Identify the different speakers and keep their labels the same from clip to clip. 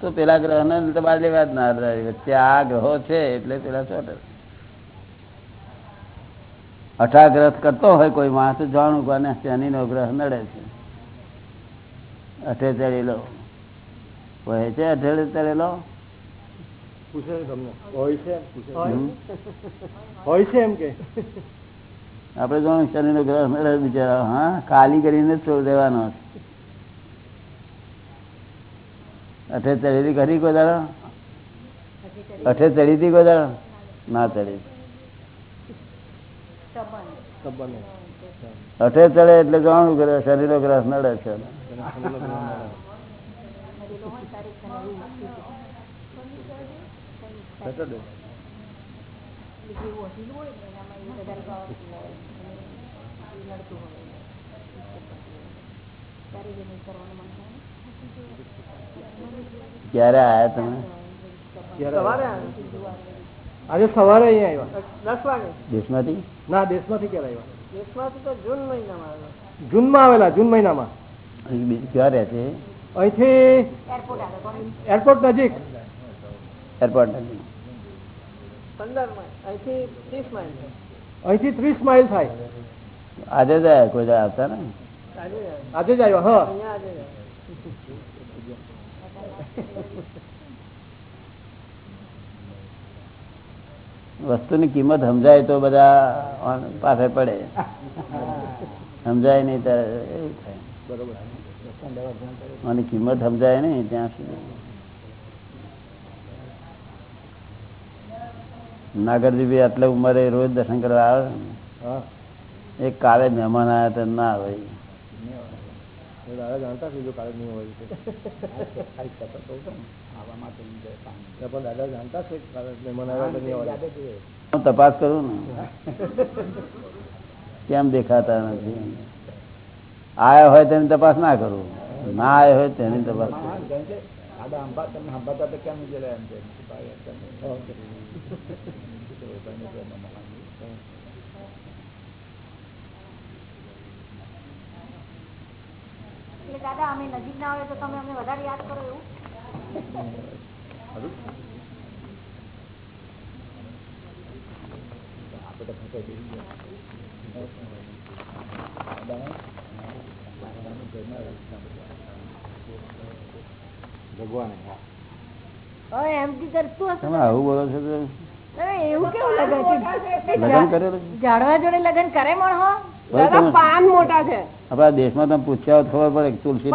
Speaker 1: તો પેલા ગ્રહ ને તમારે લેવા જ ના વચ્ચે આ ગ્રહો છે એટલે પેલા ચોટે અઠાગ્રસ્ત કરતો હોય કોઈ માણસ જાણું કોને શનિ નો ગ્રહ નડે છે. અઠે ચડેલો. હોય છે અઠે ચડેલો? આપણે જાણું શનિ નો ગ્રહ નડે બિચારા હા? ખાલી કરીને છોડ છોડી દેવાનો અઠે ચડેલી ખરી કોઈ દાડો અઠે ચડી હતી કોઈ દાડો ના ચડી. અઠે ચડે એટલે જાણવું કરે શરીરો ગ્રાસ નડે છે
Speaker 2: ખબર નથી. Saturday.
Speaker 1: ક્યારે આયા તમે?
Speaker 2: આજે સવારે અહીંયા
Speaker 3: દસ વાગે?
Speaker 1: દેશમાંથી?
Speaker 2: ના દેશમાંથી ક્યારે આવ્યા?
Speaker 3: દેશમાંથી તો જૂન મહિનામાં
Speaker 2: જૂનમાં આવેલા જૂન મહિનામાં.
Speaker 1: ક્યાં રહે છે?
Speaker 2: અહીંથી એરપોર્ટ નજીક.
Speaker 1: એરપોર્ટ
Speaker 3: પંદર માઇલ. અહીંથી ત્રીસ માઇલ
Speaker 2: અહીંથી ત્રીસ માઇલ થાય.
Speaker 1: આજે જ આવ્યા કોઈ આવતા ને?
Speaker 3: આજે જ આવ્યા
Speaker 2: આજે જ આવ્યો હા.
Speaker 1: વસ્તુની કિંમત સમજાય તો બધા પાસે પડે. સમજાય નહીં ત્યારે એવું થાય.
Speaker 2: બરોબર
Speaker 1: કિંમત સમજાય નહીં ત્યાં સુધી. નાગરજી બી આટલે ઉંમરે રોજ દર્શન કરવા આવે? એક કાલે મહેમાન આવ્યા તો ના આવે
Speaker 2: દાદા જાણતા કે જો નહીં હોય છે પણ દાદા જાણતા છે આવ્યા
Speaker 1: હું તપાસ કરું ને? કેમ દેખાતા નથી? આયા હોય તેની તપાસ ના કરું. ના આવ્યો હોય તેની તપાસ કરું.
Speaker 4: એટલે દાદા અમે નજીક ના આવે તો તમે અમને વધારે યાદ કરો એવું? હવે એમ હશે
Speaker 1: આવું બોલો છો
Speaker 4: એવું કેવું લગન
Speaker 1: કરેલું છે?
Speaker 4: જોડે લગન કરે પણ હો?
Speaker 1: આપણા દેશમાં તમે પૂછ્યા ખબર પડે તુલસી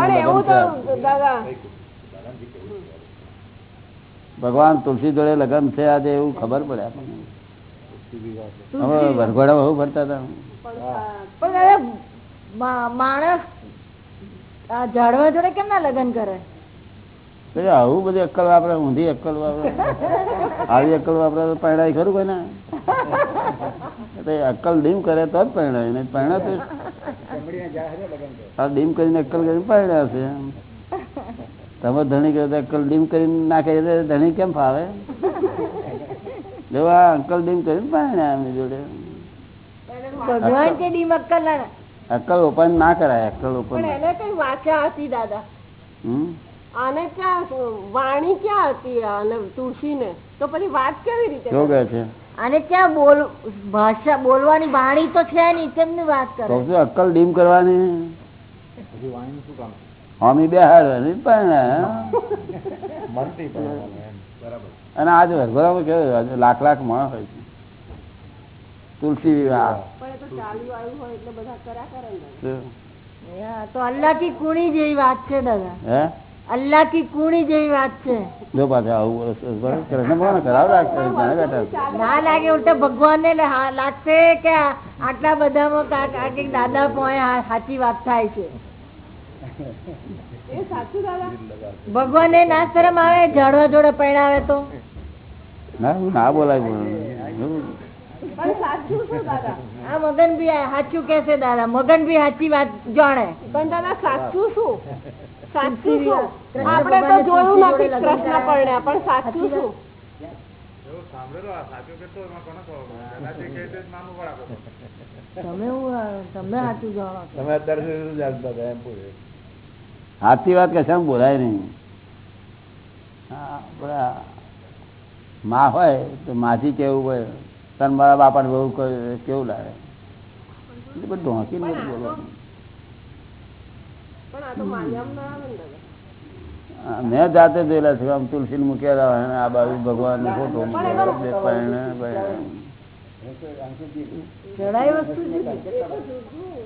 Speaker 1: ભગવાન તુલસી જોડે લગ્ન છે આજે એવું ખબર પડે આપણને. હવે વરઘોડા બહુ ફરતા હતા.
Speaker 4: પણ માણસ આ ઝાડવા જોડે કેમ ના લગન કરે?
Speaker 1: આવું બધી અક્કલ વાપરે ઊંધી અક્કલ વાપરે. આવી અક્કલ વાપરે તો પરણાય ખરું કોઈ ના અક્કલ ડીમ કરે તો જ પરણાય પરણા તો આ ડીમ કરીને અક્કલ કરીને પરણ્યા છે તમે ધણી કહ્યું અક્કલ ડીમ કરીને નાખે ધણી કેમ ફાવે? જો આ અંકલ ડીમ કરીને પરણ્યા એમની જોડે.
Speaker 4: અક્કલ
Speaker 1: ઓપન ના કરાય અક્કલ ઓપન
Speaker 3: દાદા?
Speaker 1: હમ?
Speaker 3: આને ક્યાં વાણી ક્યાં હતી અને તુલસી ને તો પછી વાત કેવી રીતે
Speaker 1: કેવું કહે છે?
Speaker 4: અને ક્યાં બોલ ભાષા બોલવાની વાણી તો છે નહીં તેમની વાત કરે?
Speaker 1: અક્કલ ડીમ કરવાની? હોમી બે હારવાની પણ અને આજ વરઘોડામાં કેવું લાખ લાખ માણસ હોય છે. તુલસી વિવાહ
Speaker 3: તો
Speaker 1: શું?
Speaker 4: અલ્લાહ કી કુણી જેવી વાત છે દાદા.
Speaker 1: હે?
Speaker 4: અલ્લાહ કી કુણી જેવી વાત છે.
Speaker 1: જો પાછા આવું? કૃષ્ણ ભગવાન ખરાબ લાગશે.
Speaker 4: ના લાગે ઉલટા ભગવાન ને લાગશે કે આટલા બધામાં કાંઈક- દાદા પોએ સાચી વાત થાય છે.
Speaker 3: એ સાચું દાદા.
Speaker 4: ભગવાન ને ના શરમ આવે ઝાડવા જોડે પરણાવે તો?
Speaker 1: ના હું ના બોલાય પણ. એવું.
Speaker 3: પણ સાચું શું દાદા?
Speaker 4: આ મગન ભી સાચું કે છે દાદા. મગન ભી સાચી વાત જાણે.
Speaker 3: પણ દાદા સાચું શું? સાચું શું આપણે તો જોયું નથી કૃષ્ણ. પરણ્યા પણ સાચું શું
Speaker 4: તમે હું, અ, તમે સાચું
Speaker 1: વાત કશામાં બોલાય નહીં. માં હોય તો માથી કેવું હોય? તન મારા બાપાને બહુ કહે- કેવું લાગે? એટલે બધું ઢોંકીને બધું બોલવાનું
Speaker 3: પણ આ તો માન્યામાં ના આવે ને દાદા
Speaker 1: હા, મેં જાતે જોયેલા છે આમ તુલસી ને મૂક્યા અને આ બાજુ ભગવાન ફોટો
Speaker 4: જુદી.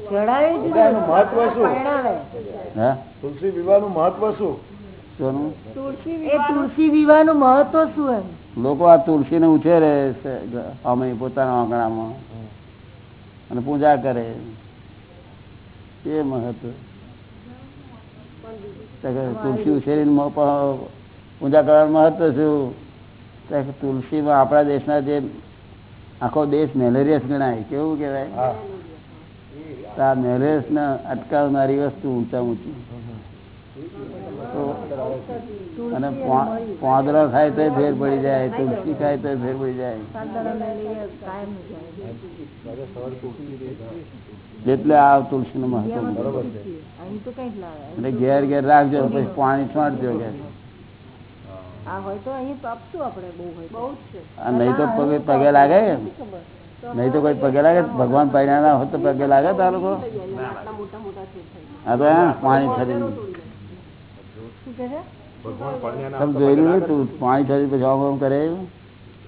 Speaker 4: ચડાવી જુદી.
Speaker 2: એનું મહત્વ શું? તુલસી વિવાહનું મહત્વ
Speaker 3: તુલસી
Speaker 4: એ મહત્વ શું એમ?
Speaker 1: લોકો આ તુલસીને ઉછેરે છે અમે પોતાના આંગણામાં. અને પૂજા કરે. એ મહત્વ. તુલસી ઉછેરીને પૂજા કરવાનું મહત્વ શું તુલસીમાં આપણા દેશના જે આખો દેશ મેલેરિયસ ગણાય કેવું કહેવાય? આ મેલેરિયસ મેલેરિયસને અટકાવનારી વસ્તુ ઊંચા ઊંચી. અને પોદરા ખાય તો ફેર પડી જાય તુલસી ખાય તો ફેર પડી જાય. એટલે આ તુલસી નું મહત્વ
Speaker 2: બરોબર છે.
Speaker 4: અહીં તો કઈ જ લાવે
Speaker 1: એટલે ઘેર ઘેર રાખજો પછી પાણી છોડજો ઘેર.
Speaker 4: આ તો અહીં તો આપશું આપણે બહુ હોય તો.
Speaker 3: બહુ જ છે.
Speaker 1: આ નહીં તો પગે પગે લાગે? નહીં તો કોઈ પગે લાગે? ભગવાન પૈણા ના હોય તો પગે લાગે તારો લોકો. આ તો પાણી
Speaker 4: છે
Speaker 1: તમે જોયેલું તું પાણી ફરી પછી આમ કરે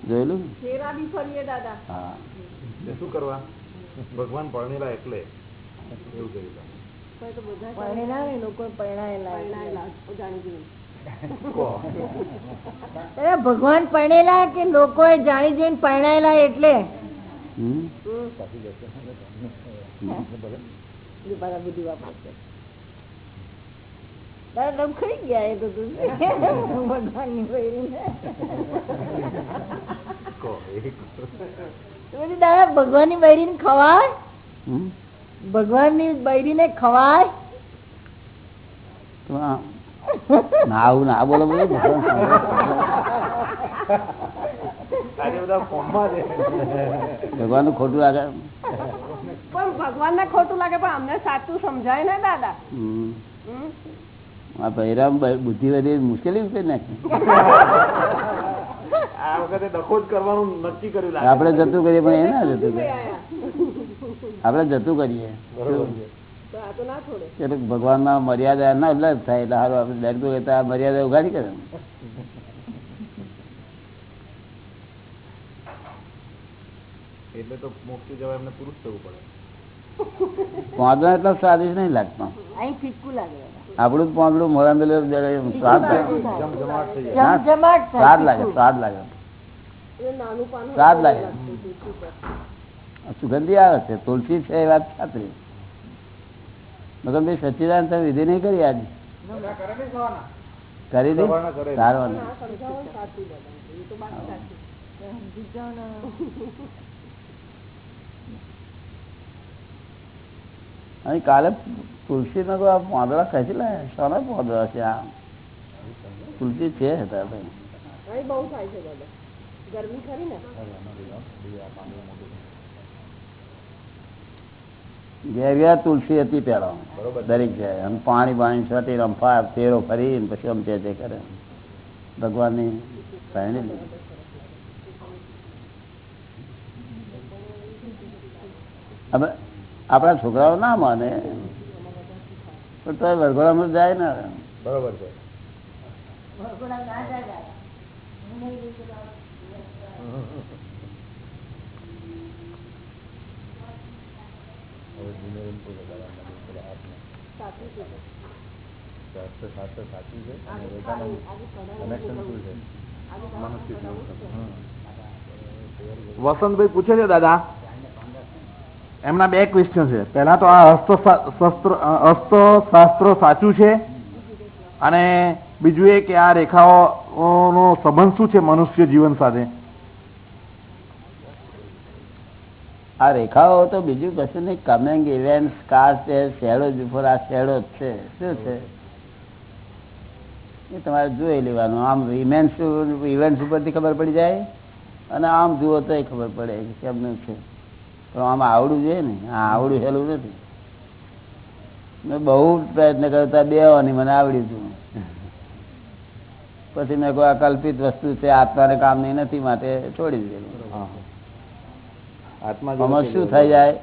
Speaker 1: જોયેલું
Speaker 3: ફેરા બી ફરીએ દાદા
Speaker 1: હા
Speaker 5: શું કરવા ભગવાન પરણેલા એટલે એવું
Speaker 4: પરણેલા ને લોકો પરણાયેલા
Speaker 3: પરણાયેલા જાણી જોઈને.
Speaker 4: ભગવાન પરણેલા કે લોકો જાણી જોઈને પરણાયેલા એટલે। બુદ્ધિ વાપરે છે તારા દમ ગયા એ તો તું ભગવાનની દાદા ભગવાનની બૈરીને ખવાય
Speaker 1: હમ?
Speaker 4: ભગવાનની બૈરીને ખવાય
Speaker 1: ના આવું ના બોલો બોલો ભગવાન ભગવાનનું ખોટું લાગે
Speaker 3: પણ ભગવાન ને ખોટું લાગે પણ અમને સાચું સમજાય ને દાદા?
Speaker 1: આ ભૈરામ બુદ્ધિ વધી મુશ્કેલી કરી નાખી.
Speaker 5: આ વખતે ડખો જ કરવાનું નક્કી કર્યું લાગે.
Speaker 1: આપણે જતું કરીએ પણ એ ના જતું કરીએ. આપડે જતું કરીએ.
Speaker 3: આ ના
Speaker 1: ભગવાનના મર્યાદા ના ઉલ્લંઘ થાય એટલે સારું આપણે ડરતું હોય તો આ મર્યાદા ઉઘાડી કરે.
Speaker 5: એટલે તો મોક્ષ જવા એમને પુરુષ થવું પડે.
Speaker 1: વાંધો એટલો સ્વાદિષ્ટ નહીં લાગતા.
Speaker 4: અહીં ફીટકું લાગે.
Speaker 1: આપણું જ પાંદડું મોડા મેલે સ્વાદ લાગે. સ્વાદ લાગે સ્વાદ લાગે.
Speaker 3: એ નાનું પાન હોય
Speaker 1: સ્વાદ લાગે. સુગંધી આવે છે. તુલસી છે એ વાત ખાતરી. મગનભાઈ સચ્ચિદાન તમે વિધિ નહીં કરી આજે? કરી દે?
Speaker 5: સવારના કરે.
Speaker 1: સારું
Speaker 3: આ સમજાવો ને સાચું દાદા એ તો વાત સાચી
Speaker 4: સમજી જાઓ ને.
Speaker 1: અને કાલે તુલસી નો આ પાંદડા ખેંચી લાયા સોના પાંદડા છે આ? તુલસી છે હતા ભાઈ.
Speaker 3: બહુ થાય છે ગરમી ખરી ને?
Speaker 1: ઘેર ઘેર તુલસી હતી પેલા. દરેક જાય અને પાણી પાણી છટી રંફા તેરો ફરી પછી આમ તે તે કરે. ભગવાનની પહેણી હવે આપણા છોકરાઓ ના માને. પણ તો વરઘોડામાં જાય ને.
Speaker 2: બરોબર છે સાચું છે.
Speaker 5: વસંતભાઈ પૂછે છે દાદા. એમના બે ક્વેશ્ચન છે. પહેલા તો આ હસ્ત શસ્ત્ર હસ્ત શાસ્ત્રો સાચું છે? અને બીજું એ કે આ રેખાઓનો સંબંધ શું છે મનુષ્ય જીવન સાથે?
Speaker 1: આ રેખાઓ તો બીજું કશું નહીં. કમિંગ ઇવેન્ટ કાર છે શેડો જ ઉપર આ શેડો જ છે. શું છે? એ તમારે જોઈ લેવાનું. આમ ઇવેન્ટ્સ ઇવેન્ટ્સ ઉપરથી ખબર પડી જાય અને આમ જુઓ તો ખબર પડે કે કેમનું છે. પણ આમાં આવડું જોઈએ ને. આ આવડું હેલું નથી. મેં બહુ પ્રયત્ન કરતા બે આવવાની મને આવડ્યું હતું પછી મેં કોઈ અકલ્પિત વસ્તુ છે આત્માને કામની નથી માટે છોડી દીધેલું.
Speaker 5: આત્મા
Speaker 1: શું થઈ જાય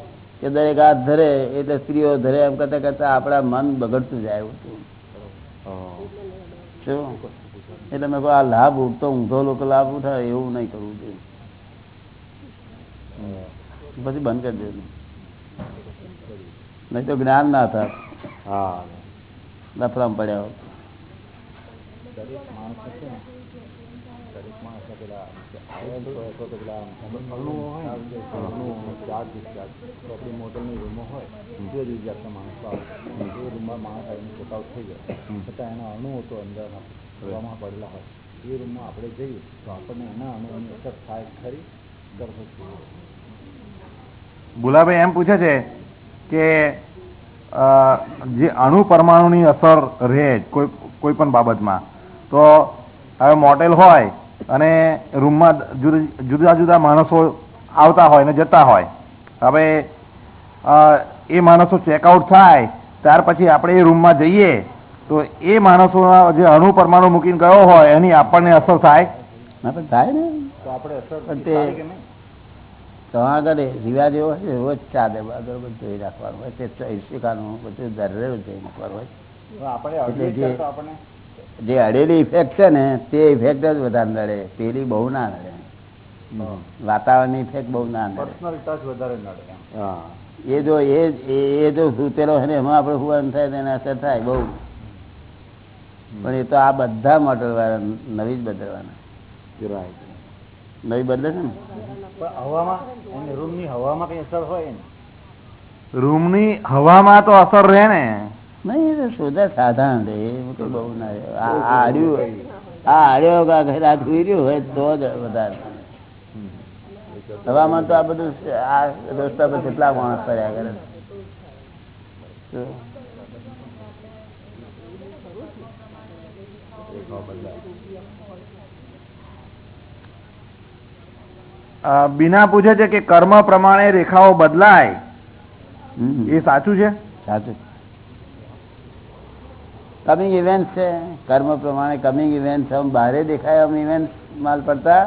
Speaker 1: કે દરેક હાથ ધરે એટલે સ્ત્રીઓ ધરે એમ કરતા કરતા આપણા મન બગડતું જાય શું? એટલે મેં આ લાભ ઉઠતો ઊંધો લોકો લાભ ઉઠાવે એવું નહીં કરવું જોઈએ. પછી બંધ કરી દે નહીં તો જ્ઞાન ના થાય.
Speaker 5: હા.
Speaker 1: લફરામાં પડ્યા હોત.
Speaker 2: આપણી મોટલની રૂમો હોય જુદા જુદી જાતના માણસો આવે એ રૂમમાં માણસ આવીને ચેકઆઉટ થઈ જાય. છતાં એના અણુઓ તો અંદર હવામાં પડેલા હોય. એ રૂમમાં આપણે જઈએ તો આપણને એના અણુઓની અસર થાય ખરી? ગર્ભ
Speaker 5: ભુલાભાઈ એમ પૂછે છે કે જે અણુ પરમાણુની અસર રહે કોઈ કોઈ પણ બાબતમાં. તો હવે મોટેલ હોય અને રૂમમાં જુદા જુદા માણસો આવતા હોય ને જતા હોય. હવે એ માણસો ચેકઆઉટ થાય ત્યાર પછી આપણે એ રૂમમાં જઈએ તો એ માણસોના જે અણુ પરમાણુ મૂકીને ગયો હોય એની આપણને અસર થાય?
Speaker 1: ના પણ થાય ને.
Speaker 2: તો આપણે અસર
Speaker 1: પણ તે- આગળ રિવાજ એવો હોય રોજ ચાદર આગળ બધું જોઈ રાખવાનું હોય તે ઈશિકાનું બધું દરરોજ જોઈ નાખવાનું હોય. એટલે જે- જે અડેલી ઇફેક્ટ છે ને તે ઇફેક્ટ જ વધારે નડે પેલી બહુ ના નડે. વાતાવરણની ઇફેક્ટ બહુ ના નડે.
Speaker 2: વધારે નડે
Speaker 5: હા.
Speaker 1: એ જો એ એ- જો સૂતેલો હોય ને એમાં આપણે હુવાન થાય તેને અસર થાય બહુ. પણ એ તો આ બધા મોટર વાળા નવી જ બદલવાના.
Speaker 5: રાઈટ
Speaker 1: નવી બદલે છે ને?
Speaker 2: પણ હવામાં એની રૂમની હવામાં કઈ અસર હોય ને?
Speaker 5: રૂમની હવામાં તો અસર રહે ને.
Speaker 1: નહીં એ તો સોદા સાધારણ રે એવું તો બહુ ના રહે. આ આ આડ્યું આ આડ્યો ઉઈ રહ્યું હોય તો જ વધારે. હવામાં તો આ બધું આ રસ્તા પર કેટલા માણસ કર્યા કરે તો
Speaker 5: બીના પૂછે છે કે કર્મ પ્રમાણે રેખાઓ બદલાય. એ સાચું છે?
Speaker 1: સાચું. કમિંગ ઇવેન્ટ છે. કર્મ પ્રમાણે કમિંગ ઇવેન્ટ આમ બહારે દેખાય આમ ઇવેન્ટ માલ પડતા.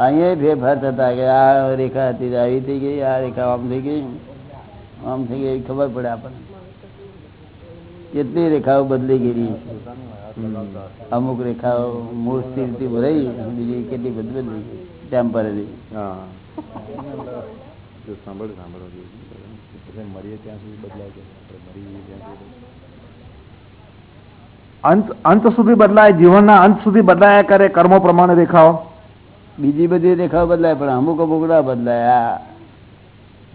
Speaker 1: અહીંયા ફેરફાર થતા કે આ રેખા હતી આવી થઈ ગઈ આ રેખા આમ થઈ ગઈ આમ થઈ ગઈ ખબર પડે આપણને. કેટલી રેખાઓ બદલી ગયેલી અમુક રેખાઓ મૂળ સ્થિરથી ભરાઈ બીજી કેટલી બદલી ગઈ. ટેમ્પરરી
Speaker 5: હા. સાંભળ સાંભળો.
Speaker 2: મરીએ ત્યાં સુધી બદલાય છે. મરીએ ત્યાં સુધી
Speaker 5: અંત અંત સુધી બદલાય જીવનના અંત સુધી બદલાયા કરે કર્મો પ્રમાણે દેખાવ.
Speaker 1: બીજી બધી દેખાવ બદલાય પણ અમુક અમુક ના બદલાય.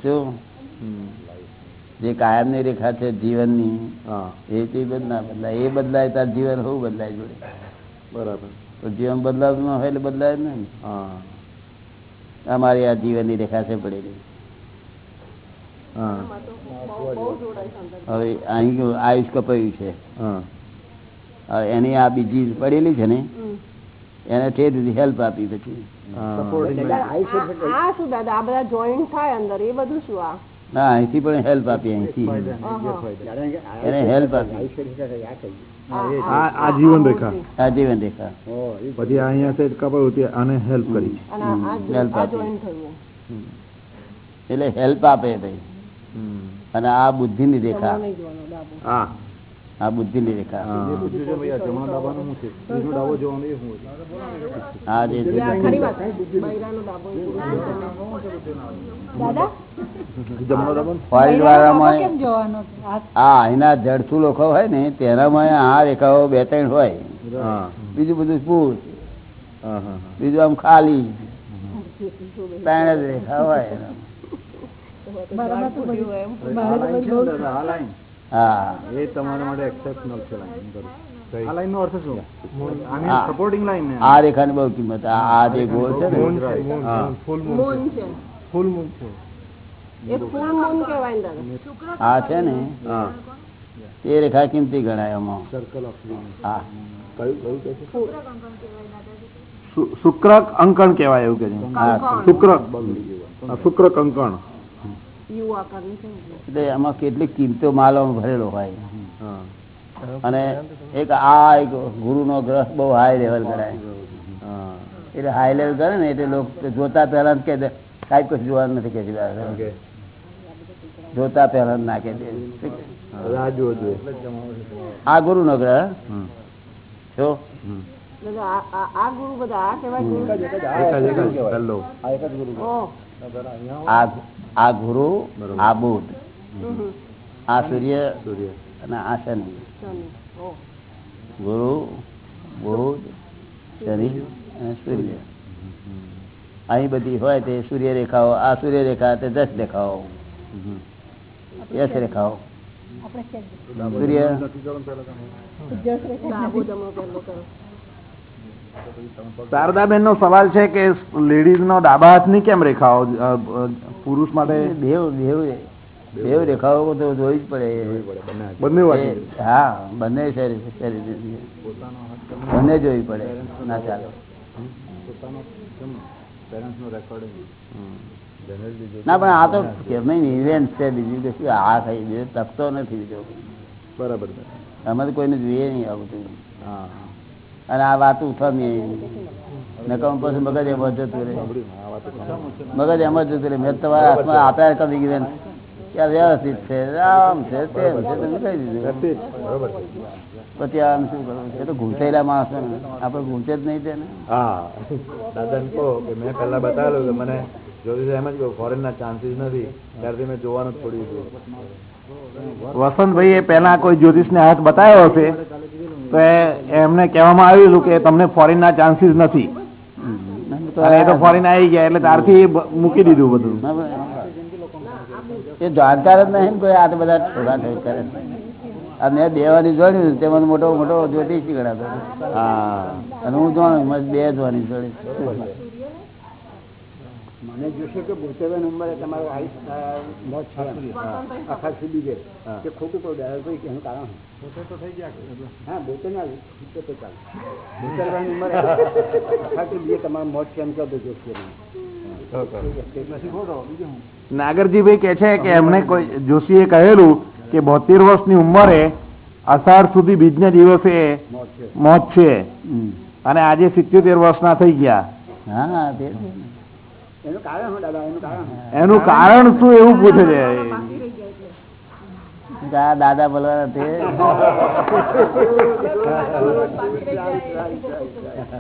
Speaker 1: શું જે કાયમની રેખા છે જીવનની
Speaker 5: હા.
Speaker 1: એ તે ના બદલાય. એ બદલાય તાર જીવન હોવું બદલાય જોડે.
Speaker 5: બરાબર.
Speaker 1: તો જીવન બદલાવતું ન હોય એટલે બદલાય જ નહીં.
Speaker 5: હા.
Speaker 1: અમારી આ જીવનની છે પડેલી. હવે અહીં આયુષ કપાયું છે.
Speaker 5: હા.
Speaker 1: એની આ બીજી પડેલી છે ને એને તે રીતે હેલ્પ આપી પછી.
Speaker 3: આ આ શું દાદા આ બધા જોઈન્ટ થાય અંદર એ બધું શું આ?
Speaker 1: ના અહીંથી પણ હેલ્પ આપી અહીંથી. એને હેલ્પ આપી
Speaker 5: આ આ જીવન રેખા.
Speaker 1: આ જીવન રેખા.
Speaker 5: પછી અહીંયા સેટ કપાયું તે આને હેલ્પ કરી.
Speaker 1: હેલ્પ એટલે હેલ્પ આપે ભાઈ. અને આ બુદ્ધિની રેખા.
Speaker 3: નહીં
Speaker 5: હા.
Speaker 1: આ રેખા
Speaker 2: એ શું હોય?
Speaker 1: આ જે જડસુ લોકો હોય ને તેનામાં આ રેખાઓ બે ત્રણ હોય.
Speaker 5: હા.
Speaker 1: બીજું બધું પૂર
Speaker 5: હા હા
Speaker 1: બીજું આમ ખાલી. ત્રણ જ રેખા હોય.
Speaker 4: તો
Speaker 1: હા.
Speaker 2: એ તમારા માટે એક્સેપ્શનલ છે લાઈન આ લાઈન નો અર્થ શું? આની સપોર્ટિંગ લાઈન ને.
Speaker 1: આ રેખાની બહુ કિંમત. આ આ જે ગોળ છે ને.
Speaker 5: હા.
Speaker 3: મૂન છે.
Speaker 2: ફૂલ મૂન છે.
Speaker 3: એ ફૂલ મૂન કહેવાય દાદા.
Speaker 1: આ છે ને.
Speaker 5: હા.
Speaker 1: એ રેખા કિંમતી ગણાય એમાં
Speaker 2: સર્કલ ઓફ
Speaker 1: હા.
Speaker 2: કયું કયું કે છે?
Speaker 5: શુક્ર અંકણ કહેવાય એવું કે છે.
Speaker 1: હા.
Speaker 5: શુક્ર શુક્ર કંકણ.
Speaker 1: એટલે એમાં કેટલીક કિંમતો માલો ભરેલો હોય. અને એક આ એક ગુરુનો ગ્રહ બહુ હાઈ લેવલ કરાય.
Speaker 5: હા.
Speaker 1: એટલે હાઈ લેવલ કરે ને એટલે લોકો જોતા પહેલા કે સાહેબ કશું જોવાનું નથી કે જોતા પહેલા જ ના કે આ ગુરુનો ગ્રહ. છો
Speaker 5: હમ.
Speaker 3: એટલે આ આ- આ ગુરુ બધા આ
Speaker 2: આ ગુરુ.
Speaker 1: આ બુધ. આ સૂર્ય
Speaker 5: સૂર્ય.
Speaker 1: અને આ શનિ. ગુરુ બુધ શનિ અને સૂર્ય. અહીં બધી હોય તે સૂર્ય રેખાઓ આ સૂર્ય રેખા તે દસ
Speaker 5: દેખાઓ.
Speaker 1: યશ રેખાઓ. સૂર્ય
Speaker 3: ડાબો જમણો પહેલો કરો.
Speaker 5: શારદાબેન નો સવાલ છે કે લેડીઝ નો ડાબા હાથની કેમ રેખાઓ પુરુષ માટે?
Speaker 1: દેવ દેવ દેવ રેખાઓ તો જોવી જ પડે.
Speaker 5: બંને
Speaker 1: હા બંને બંને જોવી પડે. ના ચાલે. ના પણ આ તો ઇવેન્ટ છે બીજું કશું શું? આ થઈ બીજો તકતો નથી બીજો
Speaker 5: બરાબર
Speaker 1: અમે તો કોઈને જોઈએ નહીં આવું
Speaker 5: હા.
Speaker 1: અને આ વાત ઉઠામી નકમ પછી મગજ એમ જ જતું રહે. મગજ એમ જ જતું રહે. મેં તમારા હાથમાં આપ્યા કદી ઇવેન્ટ કે વ્યવસ્થિત છે આમ છે તેમ છે તમે કહી દીધું. પછી આમ શું કરવું? એ તો ઘૂંચાયેલા માણસો ને. આપણે ઘૂંચે જ નહીં તેને.
Speaker 2: હા. દાદાને કહો કે મેં પહેલા બતાવેલું કે મને જ્યોતિષ એમ જ કહો ફોરેન ના ચાન્સીસ નથી. ત્યારથી મેં જોવાનું જ છોડી દીધું
Speaker 5: વસંતભાઈ એ પહેલા કોઈ જ્યોતિષ ને હાથ બતાવ્યો હશે? તો એમને કહેવામાં આવેલું કે તમને ફોરેન ના ચાન્સીસ નથી. એ તો ફોરેન આવી ગયા એટલે ત્યારથી મૂકી દીધું બધું.
Speaker 1: એ જાણકાર જ નહીં કોઈ આ બધા ઠોકા ઠોક કરે. અને દેવાની જોડ્યું તેમાં મોટો મોટો જ્યોતિષી ગણાતો
Speaker 5: હા.
Speaker 1: અને હું જાણું બે જોવાની જોડી.
Speaker 6: મને જોશે કે બોતેર નંબરે તમારો મોત છે આખા સુધી છે. કે ખોટું કહું ડાયર ભાઈ કે એનું કારણ હા બોતેર ના સિત્તેર ચાલે. બોતેર નંબરે આખા સુધી તમારો મોત છે એમ કહો તો
Speaker 5: નાગરજીભાઈ કે છે કે એમને કોઈ જોશીએ કહેલું કે બોતેર વર્ષની ઉંમરે અષાઢ સુધી બીજને દિવસે મોત છે. અને આજે સિત્યોતેર વર્ષના થઈ ગયા.
Speaker 1: હા.
Speaker 6: એનું કારણ શું
Speaker 5: એવું પૂછે છે?
Speaker 1: દાદા બોલવાના તે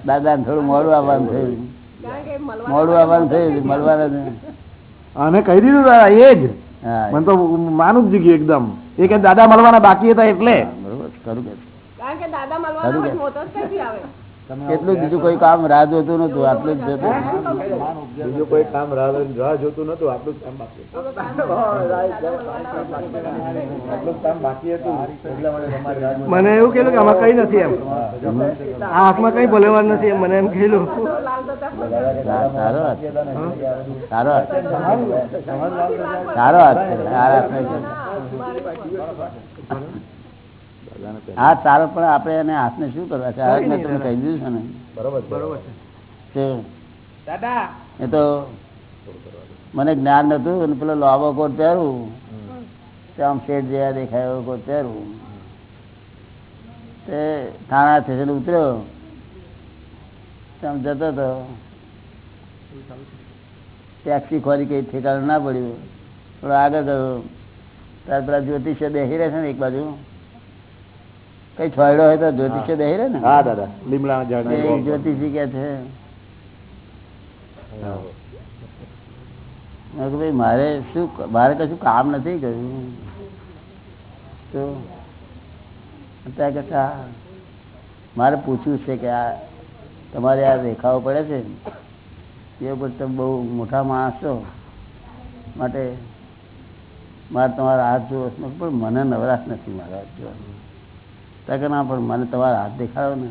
Speaker 1: દાદા થોડું મોડું આવવાનું થયું.
Speaker 3: કારણ કે મળવા
Speaker 1: મોડું આવવાનું થયું મળવાના
Speaker 5: અને કહી દીધું દાદા એ જ. મને તો માનું જ ગયું એકદમ. એ કે દાદા મળવાના બાકી હતા એટલે.
Speaker 1: બરોબર ખરું કે.
Speaker 3: દાદા મળવાના? મોટો જ આવે.
Speaker 1: કેટલું બીજું કોઈ કામ રાહ જોતું નતું આટલું જ જોતું
Speaker 2: બીજું કોઈ કામ રાહ રાહ જોતું નતું આટલું જ કામ બાકી એટલા.
Speaker 7: મને એવું કહેલું કે આમાં કઈ નથી એમ. આ હાથમાં કઈ ભલેવાર નથી એમ મને એમ કહેલું.
Speaker 1: સારો સારો હાથ સારો હાથ છે. સારો હાથ છે હાથ નહીં. તારો પણ આપણે એને હાથને શું કરવા છે? હાથ મેં તમને કહી દીધું છે ને.
Speaker 2: બરોબર બરોબર
Speaker 1: છે. એ તો મને જ્ઞાન નતું અને પેલો લાવો કોટ પહેરું. આમ શેઠ જેવા દેખાય એવો કોટ પહેરું. તે થાણા સ્ટેશન ઉતર્યો. આમ જતો હતો ટેક્સી ખોરી કઈ ઠેકાણું ના પડ્યું. થોડો આગળ ગયો. ત્યાર પેલા જ્યોતિષ બેસી રહે છે ને એક બાજુ. કઈ છોડો હોય તો જ્યોતિષ બેસી રે ને?
Speaker 5: હા દાદા. લીમડા ઝાડ
Speaker 1: જ્યોતિષી કે છે. ભાઈ મારે શું મારે કશું કામ નથી કર્યું. તો અત્યારે કે મારે પૂછ્યું છે કે આ તમારે આ રેખાઓ પડે છે એ ઉપર તમે બહુ મોટા માણસ છો. માટે મારે તમારા હાથ જોવો પણ મને નવરાશ નથી મારા હાથ જોવાનું ના, પણ મને તમારા હાથ દેખાડો ને.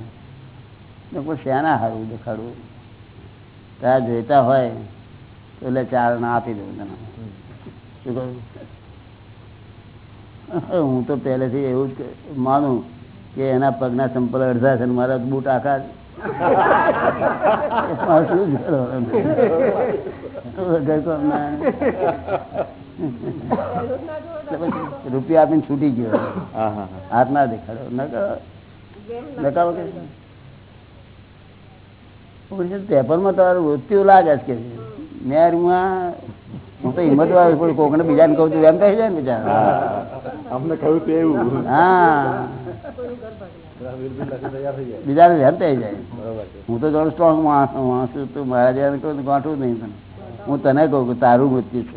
Speaker 1: કોઈ શેના હારું દેખાડવું ત્યાં જોઈતા હોય તો એટલે ચાર ના આપી દઉં તને. શું કહ્યું? હું તો પહેલેથી એવું જ માનું કે એના પગના સંપલ અડધા છે મારા બૂટ આખા શું કામના. એટલે રૂપિયા આપીને છૂટી ગયો. હાથ ના દેખાડો. કે ઓગણીસો ત્રેપનમાં તમારું મૃત્યુ લાગે છે કે મેરમાં હું તો હિંમત વાળું પણ કોકને બીજાને કહું છું એમ કહી જાય ને બીજા
Speaker 5: હા. અમને કહ્યું તો એવું.
Speaker 1: હા. બીજાને ધ્યાન થઈ જાય. હું તો જાણું સ્ટ્રોંગ માણસ છું તું મારા જેવાને કહું ગાંઠું નહીં તને. હું તને કહું કે તારું મૃત્યુ છે.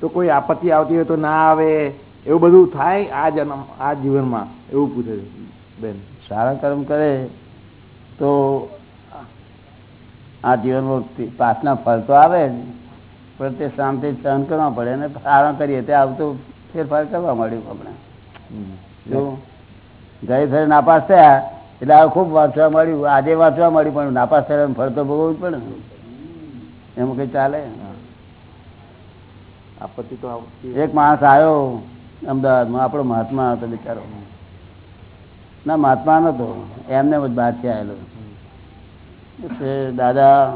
Speaker 5: તો કોઈ આપત્તિ આવતી હોય તો ના આવે એવું બધું થાય આ જન્મ આ જીવનમાં એવું પૂછે છે. બેન.
Speaker 1: સારા કર્મ કરે તો આ જીવનમાં પાછના ફળ તો આવે જ. પણ તે શાંતિ સહન કરવા પડે અને સારા કરીએ તે આવતો ફેરફાર કરવા મળ્યું આપણે. જો ગઈ ફેર નાપાસ થયા એટલે આ ખૂબ વાંચવા મળ્યું આજે વાંચવા મળ્યું પણ નાપાસ થયા ફળ તો ભોગવવું જ પડે એમ કઈ ચાલે.
Speaker 5: આપત્તિ તો આવતી
Speaker 1: એક માણસ આવ્યો અમદાવાદમાં, આપણો મહાત્મા હતો બિચારો. ના, મહાત્મા નતો, એમને જ બહારથી આવેલો દાદા,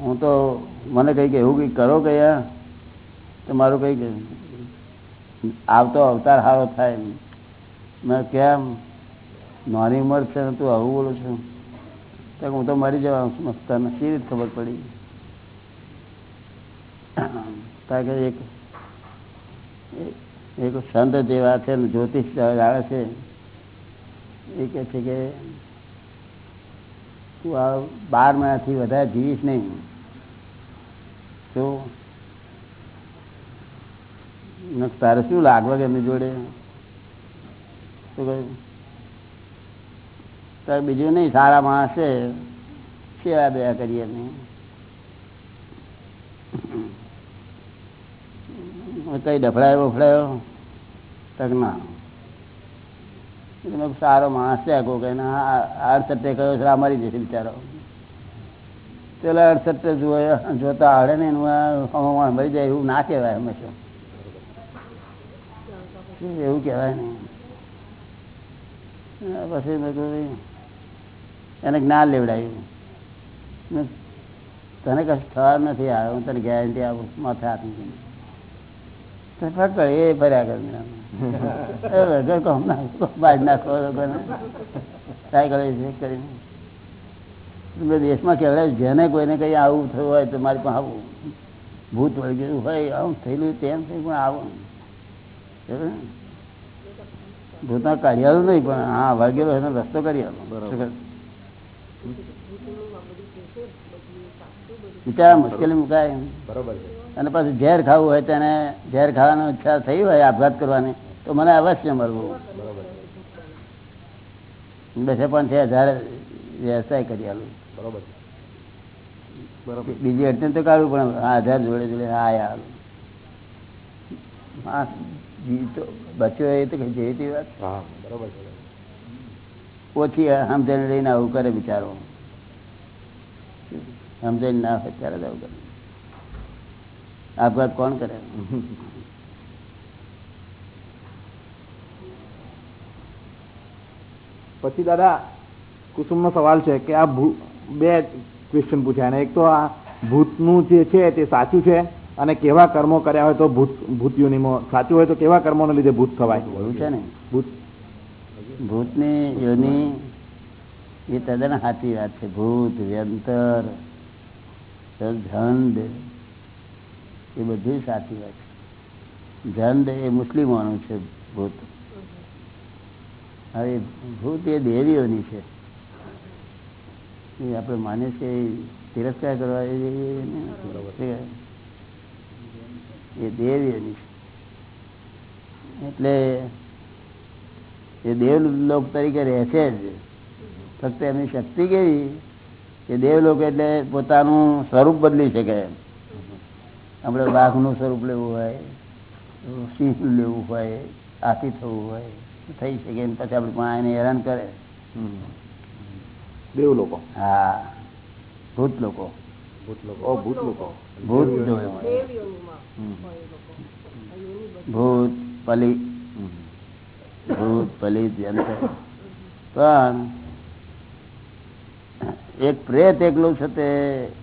Speaker 1: હું તો, મને કઈ કે એવું કંઈક કરો કે તો મારું કઈ આવતો અવતાર સારો થાય મેં કેમ? નાની ઉંમર છે તું આવું બોલું છું? તો હું તો મરી જવાનું છું, મસ્ત શી રીતે ખબર પડી? એક સંત જેવા છે જ્યોતિષ આવે છે. એ કહે છે કે, તું આ બાર મહિનાથી વધારે જીવીશ નહીં. તો તારે શું લાગવા કે એમની જોડે? તો કહ્યું તારે બીજું નહીં, સારા માણસ છે. સેવા દયા કરીએ નહીં કઈ ડફડાયો બફડાયો તક ના સારો માણસ છે આખો કઈ અડસઠે કયો છે મરી જશે બિચારો. પેલા અડસઠે જોતા આવડે ને એનું હવામાન મરી જાય એવું ના કહેવાય હંમેશા. એવું કહેવાય નહીં. પછી કીધું એને જ્ઞાન લેવડાવ્યું તને કશું થવા નથી આવ્યો, હું તને ગેરંટી આપું, માથે આપી ફક્ત એ ફર્યા કરે. વગર કોમ ના બાજ નાખો લોકોને સાયકલ કરીને. દેશમાં કહેવાય જેને કોઈને કંઈ આવું થયું હોય તો મારી પાસે આવું. ભૂત વળી ગયું હોય આવું થયેલું તેમ થયું પણ આવું? ભૂતના કાઢ્યાલું નહીં પણ હા વળગેલો એનો રસ્તો કરી આલો બરાબર. બિચારા મુશ્કેલી મુકાય
Speaker 2: બરોબર છે.
Speaker 1: અને પછી ઝેર ખાવું હોય તેને ઝેર ખાવાની ઈચ્છા થઈ હોય આપઘાત કરવાની તો મને અવશ્ય મળવું. બેસે પણ છે હજાર વ્યવસાય કરી આલું.
Speaker 2: બરોબર
Speaker 1: બરોબર. બીજી અડચણ તો કાઢવું પણ આ હજાર જોડે જોડે હા યાર હા તો બચ્યો એ તો જેવી તેવી વાત
Speaker 2: બરોબર
Speaker 1: ઓછી સમજણ લઈને આવું કરે બિચારો. સમજણ ના હોય ત્યારે જ આવું કરે. આપઘાત કોણ કરે?
Speaker 5: પછી દાદા કુસુમનો સવાલ છે કે આ બે ક્વેશ્ચન પૂછ્યા એક તો આ ભૂતનું જે છે તે સાચું છે અને કેવા કર્મો કર્યા હોય તો ભૂત ભૂત યોનિમાં સાચું હોય તો કેવા કર્મોને લીધે ભૂત થવાય?
Speaker 1: એવું છે ને.
Speaker 5: ભૂત.
Speaker 1: ભૂતની યોની એ તદ્દન સાચી વાત છે. ભૂત વ્યંતર ઝંડ એ બધું સાચી વાત છે. જંદ એ મુસ્લિમોનું છે ભૂત. હવે ભૂત એ દેવીઓની છે. એ આપણે માને છે તિરસ્કાર કરવા એ દેવીઓની છે. એટલે એ દેવલોક તરીકે રહે છે જ. ફક્ત એમની શક્તિ કેવી? કે દેવલોક એટલે પોતાનું સ્વરૂપ બદલી શકે આપણે વાઘનું સ્વરૂપ લેવું હોય સિંહ લેવું હોય હાથી થવું હોય થઈ શકે પછી આપણે પણ એને હેરાન કરે.
Speaker 5: દેવ લોકો.
Speaker 1: હા. ભૂત લોકો.
Speaker 5: ભૂત લોકો. ભૂત લોકો.
Speaker 1: ભૂત. ભૂત. ભૂત પલિત યંત્ર પણ એક પ્રેત એકલું છે તે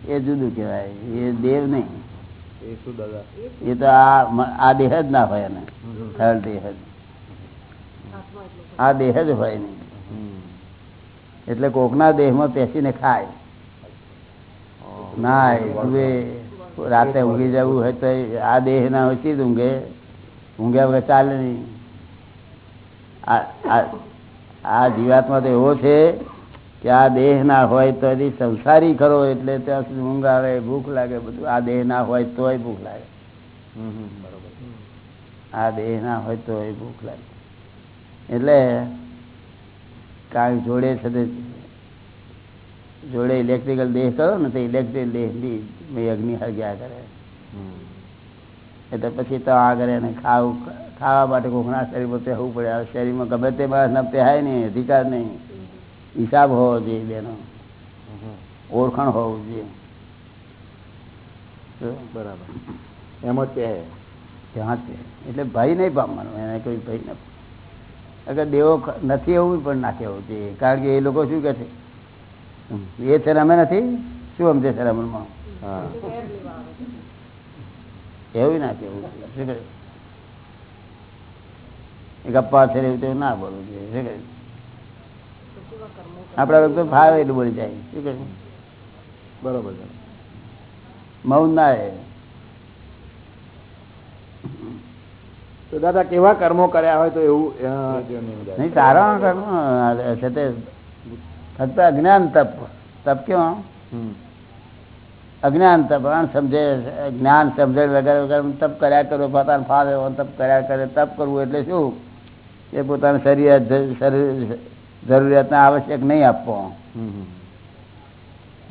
Speaker 1: એ જુદું કહેવાય. એ દેવ નહીં.
Speaker 5: એ
Speaker 1: તો આ દેહ જ ના હોય એને. થર્ડ દેહ જ. આ દેહ જ હોય નહીં. એટલે કોકના દેહમાં પેસીને ખાય. ના ઊંઘે રાતે ઊંઘી જવું હોય તો આ દેહ ના હોય ચીજ ઊંઘે. ઊંઘ્યા વગર ચાલે નહીં. આ જીવાતમાં તો એવો છે કે આ દેહ ના હોય તો સંસારી ખરો એટલે ત્યાં સુધી ઊંઘ આવે ભૂખ લાગે બધું. આ દેહ ના હોય તોય ભૂખ લાગે.
Speaker 5: બરોબર.
Speaker 1: આ દેહ ના હોય તોય ભૂખ લાગે. એટલે કાંઈ જોડે છે તે જોડે ઇલેક્ટ્રિકલ દેહ કરો ને તો ઇલેક્ટ્રિક દેહ અગ્નિ હગ્યા કરે.
Speaker 5: હમ.
Speaker 1: એટલે પછી તો આગળ એને ખાવું ખાવા માટે કોકના શરીરમાં પહેવું પડે. શરીરમાં ગમે તે માણસના પહેરાય નહીં અધિકાર નહીં. હિસાબ હોવો જોઈએ બેનો. ઓળખાણ હોવું જોઈએ.
Speaker 5: બરાબર. એમ જ તે
Speaker 1: ત્યાં છે એટલે ભય નહીં પામવાનું એને કોઈ ભય ન અગર દેવો નથી એવું પણ ના કહેવું જોઈએ. કારણ કે એ લોકો શું કહે છે? એ છે અમે નથી શું સમજે છે રમણમાં
Speaker 5: હા.
Speaker 1: એવું ના કહેવું. શું કહે? ગપ્પા છે એવું તેવું ના બોલવું જોઈએ. શું કહે? આપણા લોકો તો ભાવે એટલું બોલી જાય. શું કહે?
Speaker 5: બરોબર છે.
Speaker 1: મૌન ના રહે.
Speaker 5: તો દાદા કેવા કર્મો કર્યા હોય તો એવું અ,
Speaker 1: નહીં સારા કર્મ છે તે ફક્ત અજ્ઞાન તપ. તપ કેવો?
Speaker 5: હમ.
Speaker 1: અજ્ઞાન તપ અણ સમજે જ્ઞાન સમજણ વગર વગર તપ કર્યા કરો પોતાને ફાવે એવો તપ કર્યા કરે તપ કરવું એટલે શું? એ પોતાના શરીર શરીર જરૂરિયાતને આવશ્યક નહીં આપવો.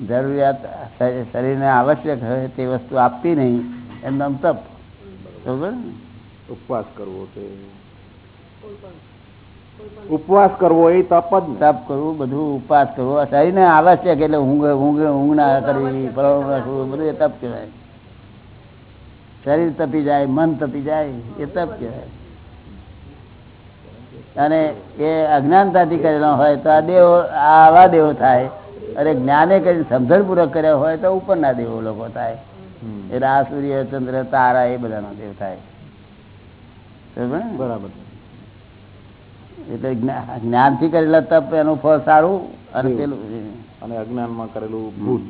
Speaker 1: જરૂરિયાત શરીર- શરીરને આવશ્યક હોય તે વસ્તુ આપતી નહીં એમ નામ તપ. બરોબર. ને?
Speaker 5: ઉપવાસ કરવો ઉપવાસ કરવો એ તપ જ
Speaker 1: તપ કરવું બધું ઉપવાસ કરવો. શરીરને આવશ્યક એટલે ઊંઘ ઊંઘ ઊંઘ ના કરવી કરવું બધું એ તપ કહેવાય. શરીર તપી જાય મન તપી જાય એ તપ કહેવાય. અને એ અજ્ઞાનતાથી કરેલો હોય તો આ દેવો આવા દેવો થાય. અને જ્ઞાને કરીને સમજણપૂર્વક કર્યા હોય તો ઉપરના દેવો લોકો થાય. એટલે આ સૂર્ય ચંદ્ર તારા એ બધાનો દેવ થાય. બરાબર એટલે જ્ઞા- જ્ઞાનથી કરેલા તપ એનું ફળ સારું અને પેલું
Speaker 5: અને અજ્ઞાનમાં કરેલું ભૂત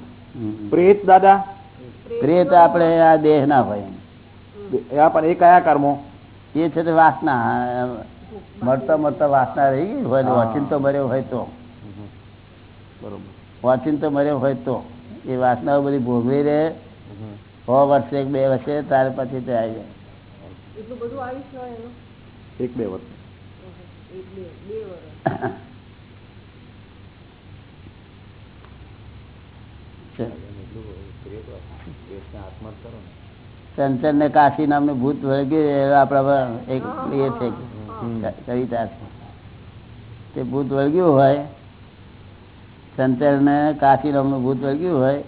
Speaker 5: પ્રેત દાદા?
Speaker 1: પ્રેત આપણે આ દેહ ના હોય.
Speaker 5: એ પણ એ કયા કર્મો?
Speaker 1: એ છે તે વાસના મળતા મળતા વાસના રહી ગઈ હોય ને વાંચીન તો મર્યો હોય તો.
Speaker 5: બરોબર.
Speaker 1: વાંચીન તો મર્યો હોય તો. એ વાસનાઓ બધી ભોગવી રહે. છ વર્ષે એક બે વર્ષે ત્યાર પછી તે આવી જાય.
Speaker 3: એટલું બધું આવીશ હોય એનું?
Speaker 5: એક બે વર્ષ.
Speaker 3: આત્મહત્યા કરો બે
Speaker 1: ચંચળ ને કાશી નામનું ભૂત વળગ્યું આપણા એક એ છે કવિતા છે. તે ભૂત વળગ્યું હોય ચંચન ને કાશી નામનું ભૂત વળગ્યું હોય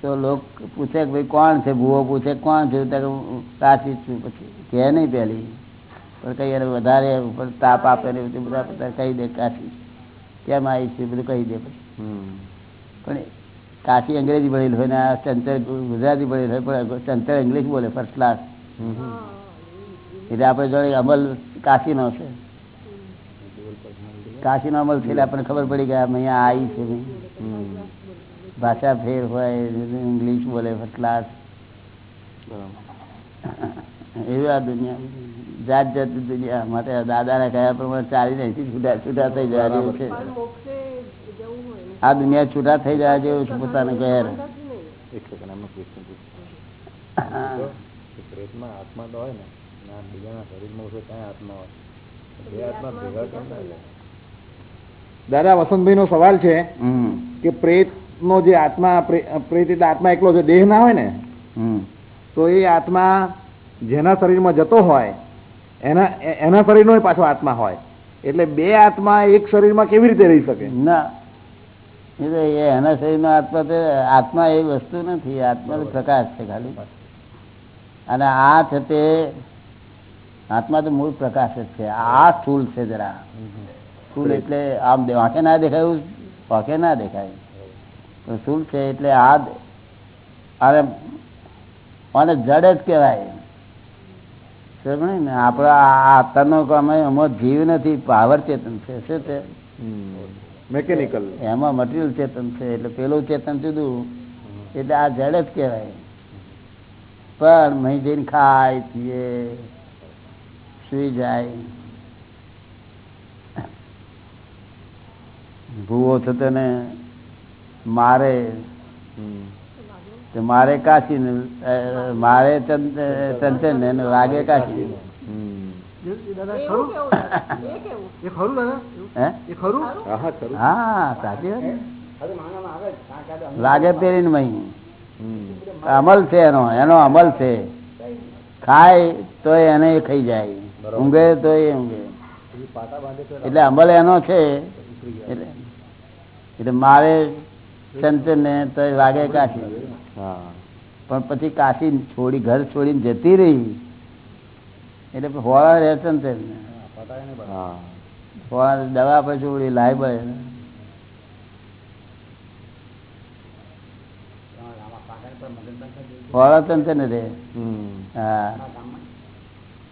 Speaker 1: તો લોક પૂછે કે ભાઈ કોણ છે ભૂવો? પૂછે કોણ છે? કાશી છું પછી. કહે નહીં પહેલી. પણ કઈ એને વધારે ઉપર તાપ આપે ને બધું બધા કહી દે કાશી. કેમ આવી છે બધું કહી દે પછી. પણ કાશી અંગ્રેજી ભણેલ હોય ને ચંચળ ગુજરાતી ભણેલ હોય પણ ચંચળ ઇંગ્લિશ બોલે ફર્સ્ટ ક્લાસ એટલે આપણે જોડે અમલ કાશીનો છે. કાશીનો અમલ થયેલા આપણને ખબર પડી કે અહીંયા આવી છે ભાષા ફેર હોય ઇંગ્લિશ બોલે ફર્સ્ટ ક્લાસ એવી આ દુનિયા. જાત જાત દુનિયા. માટે દાદાને કયા પ્રમાણે ચાલી નહીં છૂટા છૂટા થઈ જવા છે
Speaker 3: પણ મોક્ષે જવું હોય ને
Speaker 1: આ દુનિયા છૂટા થઈ જાય જેવું છે પોતાને ઘેર.
Speaker 3: નથી નહીં
Speaker 5: એક સેકન્ડ એમનો ક્વેશ્ચન પ્રેતમાં આત્મા તો હોય ને બીજાના શરીરમાં ઉઠે ત્યાં આત્મા હોય બે આત્મા ભેગા કેમ દાદા વસંતભાઈ નો સવાલ છે કે પ્રેત નો જે આત્મા પ્રેત એટલે આત્મા એકલો છે દેહ ના હોય ને? તો એ આત્મા જેના શરીરમાં જતો હોય એના એના શરીરનો પાછો આત્મા હોય. એટલે બે આત્મા એક શરીરમાં કેવી રીતે રહી શકે?
Speaker 1: ના. એના શરીરનો આત્મા તો આત્મા એ વસ્તુ નથી આત્મા પ્રકાશ છે ખાલી. અને આ છે તે આત્મા તો મૂળ પ્રકાશ જ છે. આ સ્થૂલ છે જરા. સ્થૂળ એટલે આમ વાંકે ના દેખાય વાંકે ના દેખાય. સ્થૂલ છે એટલે આ અને અને જડ જ કહેવાય. સમજ ને? આપણા આ આત્માનો અમો જીવ નથી પાવર ચેતન છે. શું છે?
Speaker 5: મેકેનિકલ
Speaker 1: એમાં મટીરિયલ ચેતન છે એટલે પેલું ચેતન જુદું. એટલે આ જડ જ કહેવાય. પણ મહી જઈને ખાય પીએ સુઈ જાય. ભૂવો થતો ને મારે. મારે કાશી ને મારે ચંચન ને વાગે કાશી લાગે તેરી? ને. અમલ છે. એનો એનો અમલ છે. ખાય તો એને એ ખાઈ જાય. ઊંઘે તો એ ઊંઘે. એટલે અમલ એનો છે. એટલે એટલે મારે ચંચન ને તો લાગે વાગે કાશી.
Speaker 5: હા.
Speaker 1: પણ પછી કાશી છોડી ઘર છોડીને જતી રહી. એટલે હોળા રહેશે ને
Speaker 5: હા
Speaker 1: હોળા દવા પછી ઉડી લાય હોળા હોળા ચંચન રે. હા.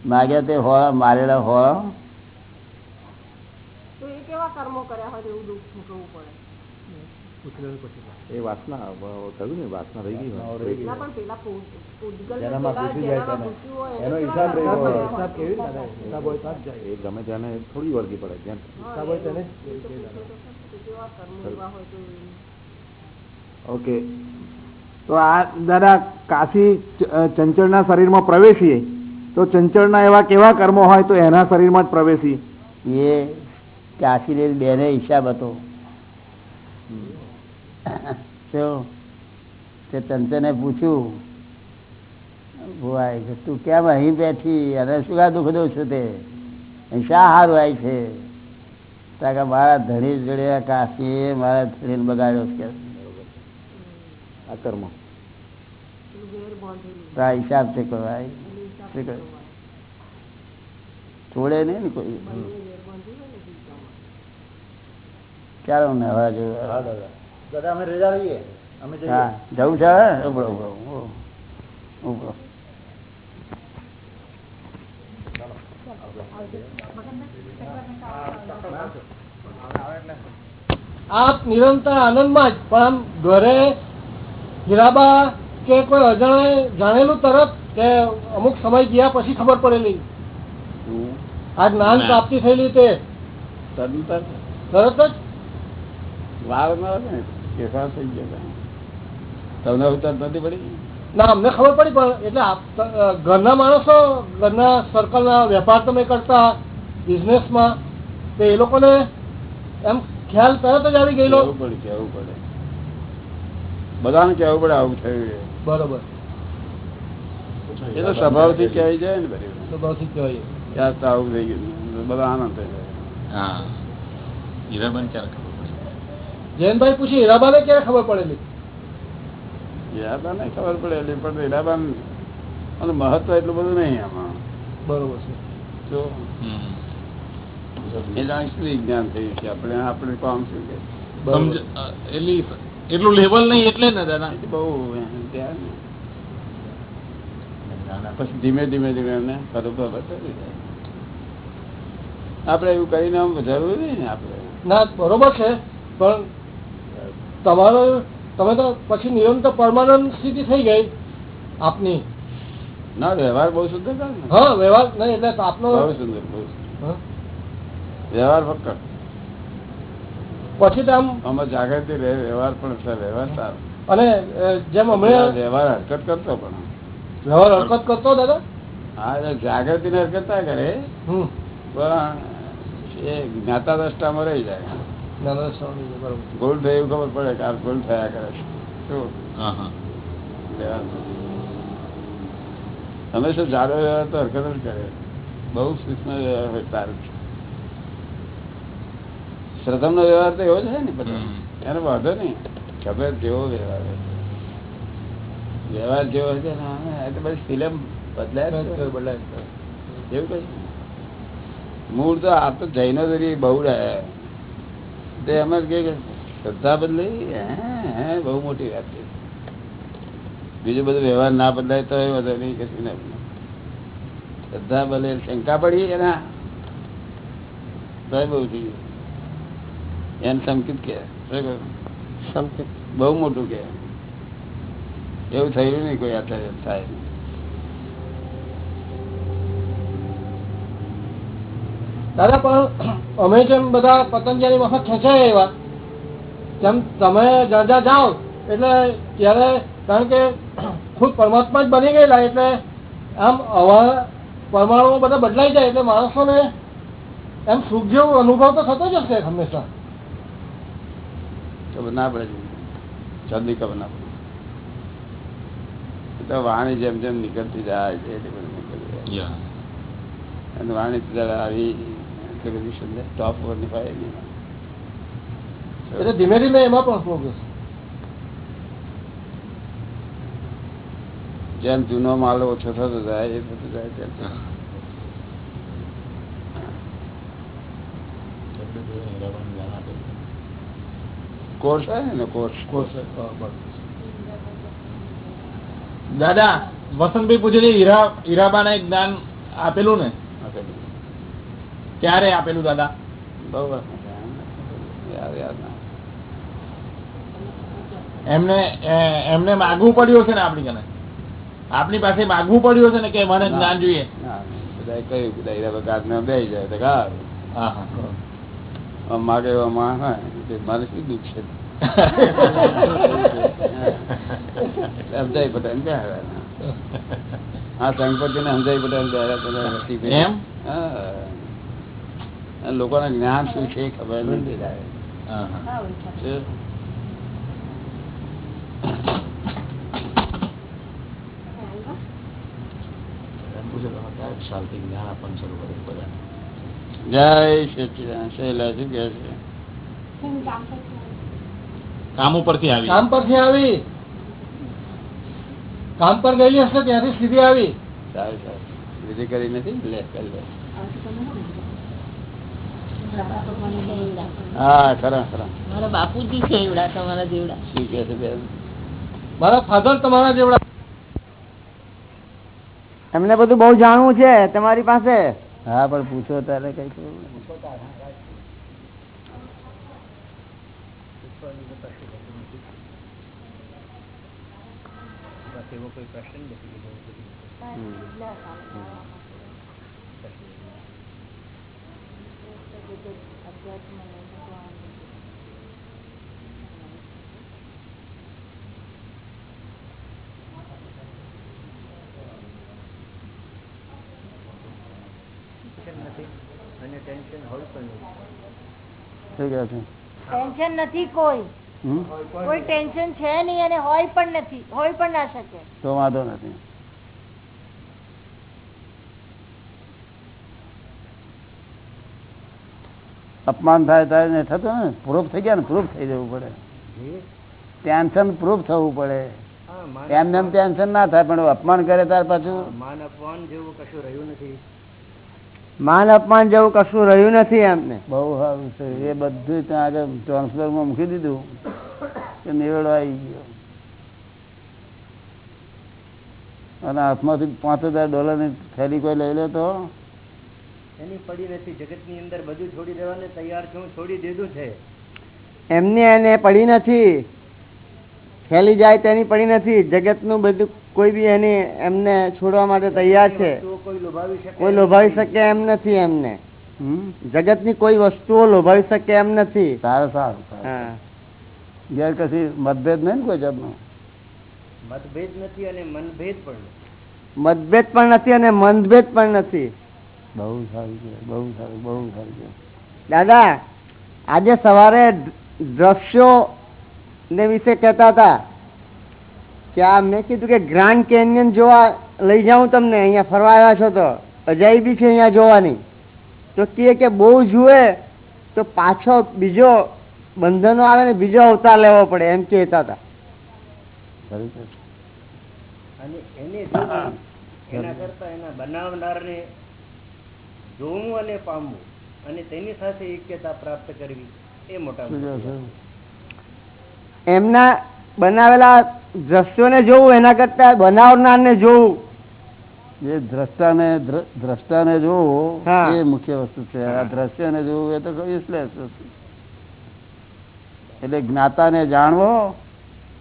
Speaker 1: માગ્યા તે હોળા મારેલા હોળા.
Speaker 3: કર્મો કર્યા હોય એવું દુઃખ ભોગવવું પડે?
Speaker 5: એ વાસના કહ્યું ને વાસના રહી ગઈ
Speaker 2: એનો હિસાબ
Speaker 5: એ ગમે તેને થોડી વળગી પડે ત્યાં ઓકે. તો આ દાદા કાશી ચંચળના શરીરમાં પ્રવેશીએ. તો ચંચળના એવા કેવા કર્મો હોય તો એના શરીરમાં જ પ્રવેશી?
Speaker 1: એ કાશી બેને હિસાબ હતો? તે ચંચને પૂછ્યું ભુવાઈ કે તું કેમ અહીં બેઠી? અને શું કા દુઃખ દઉં છું તે? શા હારું આવી છે? તાકે મારા ધણી જોડે કાશી મારા ધણી બગાડ્યો છે.
Speaker 5: આ કર્મ.
Speaker 1: હિસાબ છે ભાઈ શું કહે? છોડે નહીં ને કોઈ? ચાલો ને હવા
Speaker 2: જોયું દાદા દાદા અમે રજા રહીએ. અમે જઈએ.
Speaker 1: જવું છે ઉભરો ઉભરો ઉભરો. ઉભરો
Speaker 7: આપ નિરંતર આનંદમાં જ પણ આમ ઘરે હીરાબા કે કોઈ અજાણે જાણેલું તરત કે અમુક સમય ગયા પછી ખબર પડેલી? આ જ્ઞાન પ્રાપ્તિ થયેલી તે?
Speaker 1: તરત
Speaker 7: તરત જ?
Speaker 1: વાર ન ને? ફેરફાર થઈ ગયા તમને ઉતર નથી પડી?
Speaker 7: ના અમને ખબર પડી પણ એટલે ઘરના માણસો ઘરના સર્કલના વેપાર તમે કરતા બિઝનેસમાં તો એ લોકોને એમ ખ્યાલ તરત જ આવી ગયેલો.
Speaker 1: પડે કહેવું પડે? બધાને કહેવું પડે આવું થયું
Speaker 7: બરોબર.
Speaker 1: એ તો સ્વભાવથી કહેવાય જાય ને
Speaker 7: સ્વભાવથી કહેવાય.
Speaker 1: તો આવું થઈ ગયું. બધા આનંદ થઈ જાય.
Speaker 8: હા. હીરાબેન પડી
Speaker 7: જયંતભાઈ પૂછી હીરાબાને ક્યારે ખબર પડેલી?
Speaker 1: હીરાબાને ખબર પડેલી પણ હીરાબાન અને મહત્વ એટલું બધું નહીં આમાં.
Speaker 7: બરોબર છે.
Speaker 1: જો થયું છે આપણે આપણે કામ શું કે?
Speaker 8: એટલી એટલું લેવલ નહીં એટલે ને દાદા?
Speaker 1: બહુ ત્યાં પછી ધીમે ધીમે ધીમે એમને ખબર બતાવી જાય આપણે એવું કરીને આમ જરૂર નહીં ને આપણે?
Speaker 7: ના બરોબર છે પણ તમારો તમે તો પછી નિરંતર પરમાનન્ટ સ્થિતિ થઈ ગઈ. આપની.
Speaker 1: ના વ્યવહાર બહુ શુદ્ધ
Speaker 7: હા વ્યવહાર નહીં એટલે આપનો
Speaker 1: બહુ સુંદર. વ્યવહાર ફક્ત.
Speaker 7: પછી તો આમ
Speaker 1: અમે જાગૃતિ રહે વ્યવહાર પણ છે વ્યવહાર સારો.
Speaker 7: અને જેમ હમણાં
Speaker 1: વ્યવહાર હરકત કરતો પણ.
Speaker 7: વ્યવહાર હરકત કરતો દાદા?
Speaker 1: હા જાગૃતિ ને હરકત ના કરે.
Speaker 7: હમ.
Speaker 1: પણ એ જ્ઞાતા દ્રષ્ટામાં રહી જાય. ગોળ થયું ખબર પડે કે આ થયા કરે છે. હંમેશા જાડો વ્યવહાર તો હરકત જ કરે. બહુ સૂક્ષ્મ વ્યવહાર હોય તારું શ્રદ્ધમ નો વ્યવહાર તો એવો જ છે ને બધો. એને વાંધો નહીં. ખબર જેવો વ્યવહાર હોય. વ્યવહાર જેવો છે ને તો બધી ફિલ્મ બદલાય બદલાય એવું કઈ મૂળ તો આ તો જૈનો તરી બહુ રહ્યા તે અમે કે કે શ્રદ્ધા બદલાઈ હે, બહુ મોટી વાત છે. બીજું બધું વ્યવહાર ના બદલાય તો એ વધુ નહીં કશું ના શ્રદ્ધા બદલે શંકા પડી એના. તો બહુ થઈ એને સંકિત કે સંકિત. બહુ મોટું કે એવું થયું નહીં કોઈ આચાર્ય થાય.
Speaker 7: દાદા પણ અમે જેમ બધા પતંજલિ વખત ખેંચાય એવા જેમ તમે જ્યાં જ્યાં જાઓ એટલે ત્યારે કારણ કે ખુદ પરમાત્મા જ બની ગયેલા એટલે આમ હવા પરમાણુઓ બધા બદલાઈ જાય એટલે માણસોને એમ સુખ જેવો અનુભવ તો થતો જ હશે હંમેશા.
Speaker 1: ખબર ના પડે જલ્દી ખબર ના પડે. તો વાણી જેમ જેમ નીકળતી જાય છે એટલી બધી જાય. અને વાણી જરા આવી એટલી બધી સુંદર ટોપ પર નિભાય નહીં
Speaker 7: એટલે ધીમે ધીમે એમાં પણ ફોકસ
Speaker 1: જેમ જૂનો માલ ઓછો થતો જાય એ થતો જાય તેમ. કોર્સ ને કોર્સ
Speaker 8: દાદા વસંતભાઈ પૂછે હીરા હીરાબાને જ્ઞાન આપેલું ને?
Speaker 1: આપેલું.
Speaker 8: ક્યારે આપેલું દાદા.
Speaker 1: બહુ
Speaker 8: એમને એમને માગવું પડ્યું છે ને આપણી કને? આપણી પાસે માગવું પડ્યું છે ને કે મને જ્ઞાન જોઈએ?
Speaker 1: જાય તો
Speaker 8: હા
Speaker 1: માગે મારે શું દુઃખ છે? સમજાય પટેલ હા સંગપતિ ને સમજાય પટેલ
Speaker 8: એમ?
Speaker 1: હા. અને લોકોને જ્ઞાન શું છે એ ખબર નથી થાય
Speaker 8: હા, હા.
Speaker 1: છે? જય સચિદાન. શૈલા શું કે છે?
Speaker 8: કામ ઉપરથી આવી.
Speaker 7: કામ પરથી આવી? કામ પર ગયેલી હશે ત્યાંથી સીધી આવી?
Speaker 1: સારું સારું. વિધિ કરી નથી? લે કરી લે. હા સરસ સરસ.
Speaker 4: મારા બાપુજી છે એવડા તમારા જેવડા.
Speaker 7: મારા ફાધર તમારા જેવડા.
Speaker 9: એમને બધું બહુ જાણવું છે તમારી પાસે?
Speaker 1: હા પણ પૂછો ત્યારે કઈ
Speaker 6: અને ટેન્શન હોય પણ નહીં
Speaker 1: શું કે છે
Speaker 4: ટેન્શન નથી. કોઈ. કોઈ ટેન્શન છે નહીં અને હોય પણ નથી. હોય પણ ના શકે.
Speaker 1: તો વાંધો નથી. અપમાન થાય થાય ને થતું ને પ્રૂફ થઈ ગયા ને પ્રૂફ થઈ જવું પડે. ટેન્શન પ્રૂફ થવું પડે. એમને એમ ટેન્શન ના થાય પણ અપમાન કરે ત્યાર પાછું?
Speaker 6: માન અપમાન જેવું કશું રહ્યું નથી.
Speaker 9: માન અપમાન જેવું કશું રહ્યું નથી એમને
Speaker 1: બહુ સારું છે. એ બધું ત્યાં આગળ ટ્રાન્સફરમાં મૂકી દીધું કે નિવેડો આવી ગયો. અને હાથમાંથી પાંચ હજાર ડોલરની થેલી કોઈ લઈ લે તો
Speaker 6: એની પડી નથી. જગતની અંદર બધું છોડી દેવાને તૈયાર છું છોડી દીધું છે.
Speaker 9: એમને એને પડી નથી. ફેલી જાય તેની પડી નથી. જગતનું બધું કોઈ બી એની એમને છોડવા માટે તૈયાર છે.
Speaker 6: વસ્તુઓ કોઈ લોભાવી શકે
Speaker 9: કોઈ લોભાવી શકે એમ નથી એમને? જગતની કોઈ વસ્તુઓ લોભાવી શકે એમ નથી.
Speaker 1: સારું સારું ઘેર કશી મતભેદ નહીં ને કોઈ જાતનો?
Speaker 6: મતભેદ નથી અને મનભેદ પણ
Speaker 9: મતભેદ પણ નથી અને મનભેદ પણ નથી.
Speaker 1: બહુ સારું છે બહુ સારું બહુ સારું છે
Speaker 9: દાદા આજે સવારે દ્રશ્યો ને વિશે કહેતા હતા કે આ મેં કીધું કે ગ્રાન્ડ કેનિયન જોવા લઈ જાઉં તમને અહીંયા ફરવા આવ્યા છો તો. અજાયબી છે અહીંયા જોવાની. તો કહે કે બહુ જુએ તો પાછો બીજો બંધનો આવે ને બીજો અવતાર લેવો પડે એમ કહેતા હતા.
Speaker 6: અને એને એના કરતા એના બનાવનારને જોવું અને પામવું અને તેની સાથે એક્યતા પ્રાપ્ત કરવી એ મોટા?
Speaker 9: એમના બનાવેલા દ્રશ્યોને જોવું એના કરતા બનાવનારને જોવું.
Speaker 1: જે દ્રષ્ટાને દ્રષ્ટાને જોવું એ મુખ્ય વસ્તુ છે. આ દ્રશ્યને જોવું એ તો યુઝલેસ વસ્તુ એટલે જ્ઞાતાને જાણવો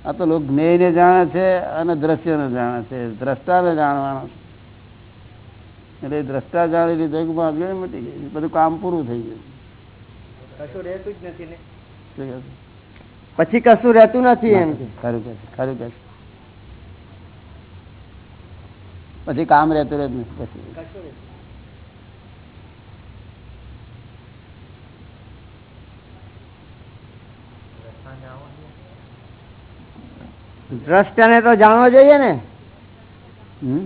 Speaker 1: આ તો લોકો જ્ઞેયને જાણે છે અને દ્રશ્યને જાણે છે. દ્રષ્ટાને જાણવાનો છે. એટલે જાણી લીધો કે મટી ગઈ. બધું કામ પૂરું થઈ ગયું.
Speaker 6: કશું રહેતું જ નથી ને.
Speaker 1: શું કહે છે?
Speaker 9: પછી કશું રહેતું નથી એમ.
Speaker 1: ખરું કે ખરું કે. પછી કામ રહેતું રહેતું નથી. પછી
Speaker 9: દ્રષ્ટાને તો જાણવો જોઈએ ને.
Speaker 1: હમ?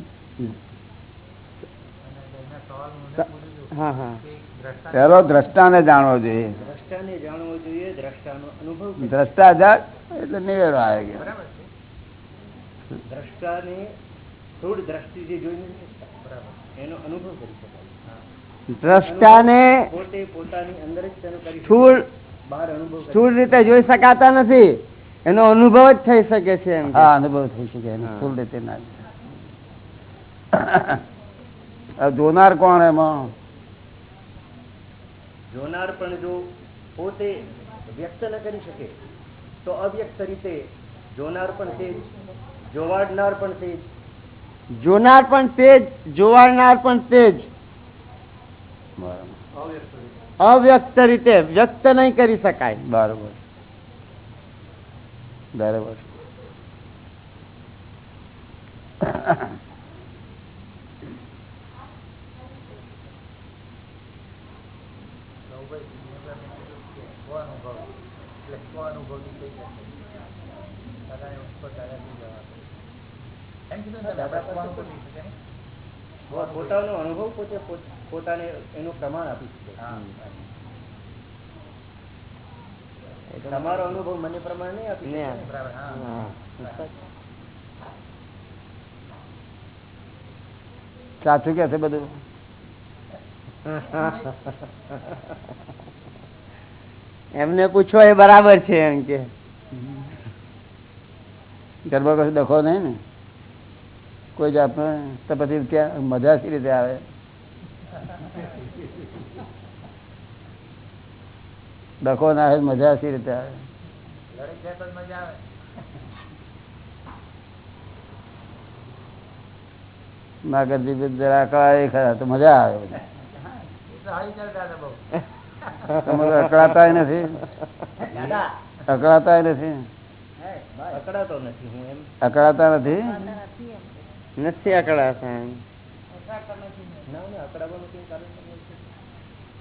Speaker 9: હા હા
Speaker 1: પહેલો દ્રષ્ટાને જાણવો જોઈએ.
Speaker 6: દ્રષ્ટાને જાણવો જોઈએ દ્રષ્ટાનો અનુભવ
Speaker 1: દ્રષ્ટા જાગ એટલે નિવેડો આવે ગયો
Speaker 6: દ્રષ્ટાને સ્થૂળ દ્રષ્ટિથી જોઈને એનો અનુભવ કરી શકાય.
Speaker 9: દ્રષ્ટાને
Speaker 6: પોતે પોતાની અંદર જ તેનો કરી
Speaker 9: સ્થૂળ
Speaker 6: બહાર અનુભવ
Speaker 9: સ્થૂળ રીતે જોઈ શકાતા નથી. એનો અનુભવ જ થઈ શકે છે એમ.
Speaker 1: હા અનુભવ થઈ શકે. એનો સ્થૂળ રીતે ના જોનાર કોણ એમાં?
Speaker 6: જોનાર પણ જો પોતે વ્યક્ત ન કરી શકે તો અવ્યક્ત રીતે જોનાર પણ તે જ જોવાડનાર પણ તે જ.
Speaker 9: જોનાર પણ તે જ જોવાડનાર પણ તે જ.
Speaker 1: બરાબર.
Speaker 9: અવ્યક્ત રીતે. વ્યક્ત નહીં કરી શકાય.
Speaker 1: બરાબર. બરાબર.
Speaker 6: પો- પોતાનો અનુભવ પોતે પોતાને એનું પ્રમાણ આપી શકે. તમારો અનુભવ મને પ્રમાણ નહીં આપી.
Speaker 1: સાચું કે છે બધું?
Speaker 9: એમને પૂછો એ બરાબર છે એમ કે.
Speaker 1: ગરબા કશું દખો નહીં ને. કોઈ જાતનો તો પછી ત્યાં મજા સી રીતે આવે? દખો ના આવે મજા સી રીતે આવે? નાગરજી જરા અકળાય ખરા તો મજા આવે. અકળાતા નથી.
Speaker 6: અકળાતો નથી હું એમ.
Speaker 1: અકળાતા નથી?
Speaker 9: નથી અકળાતા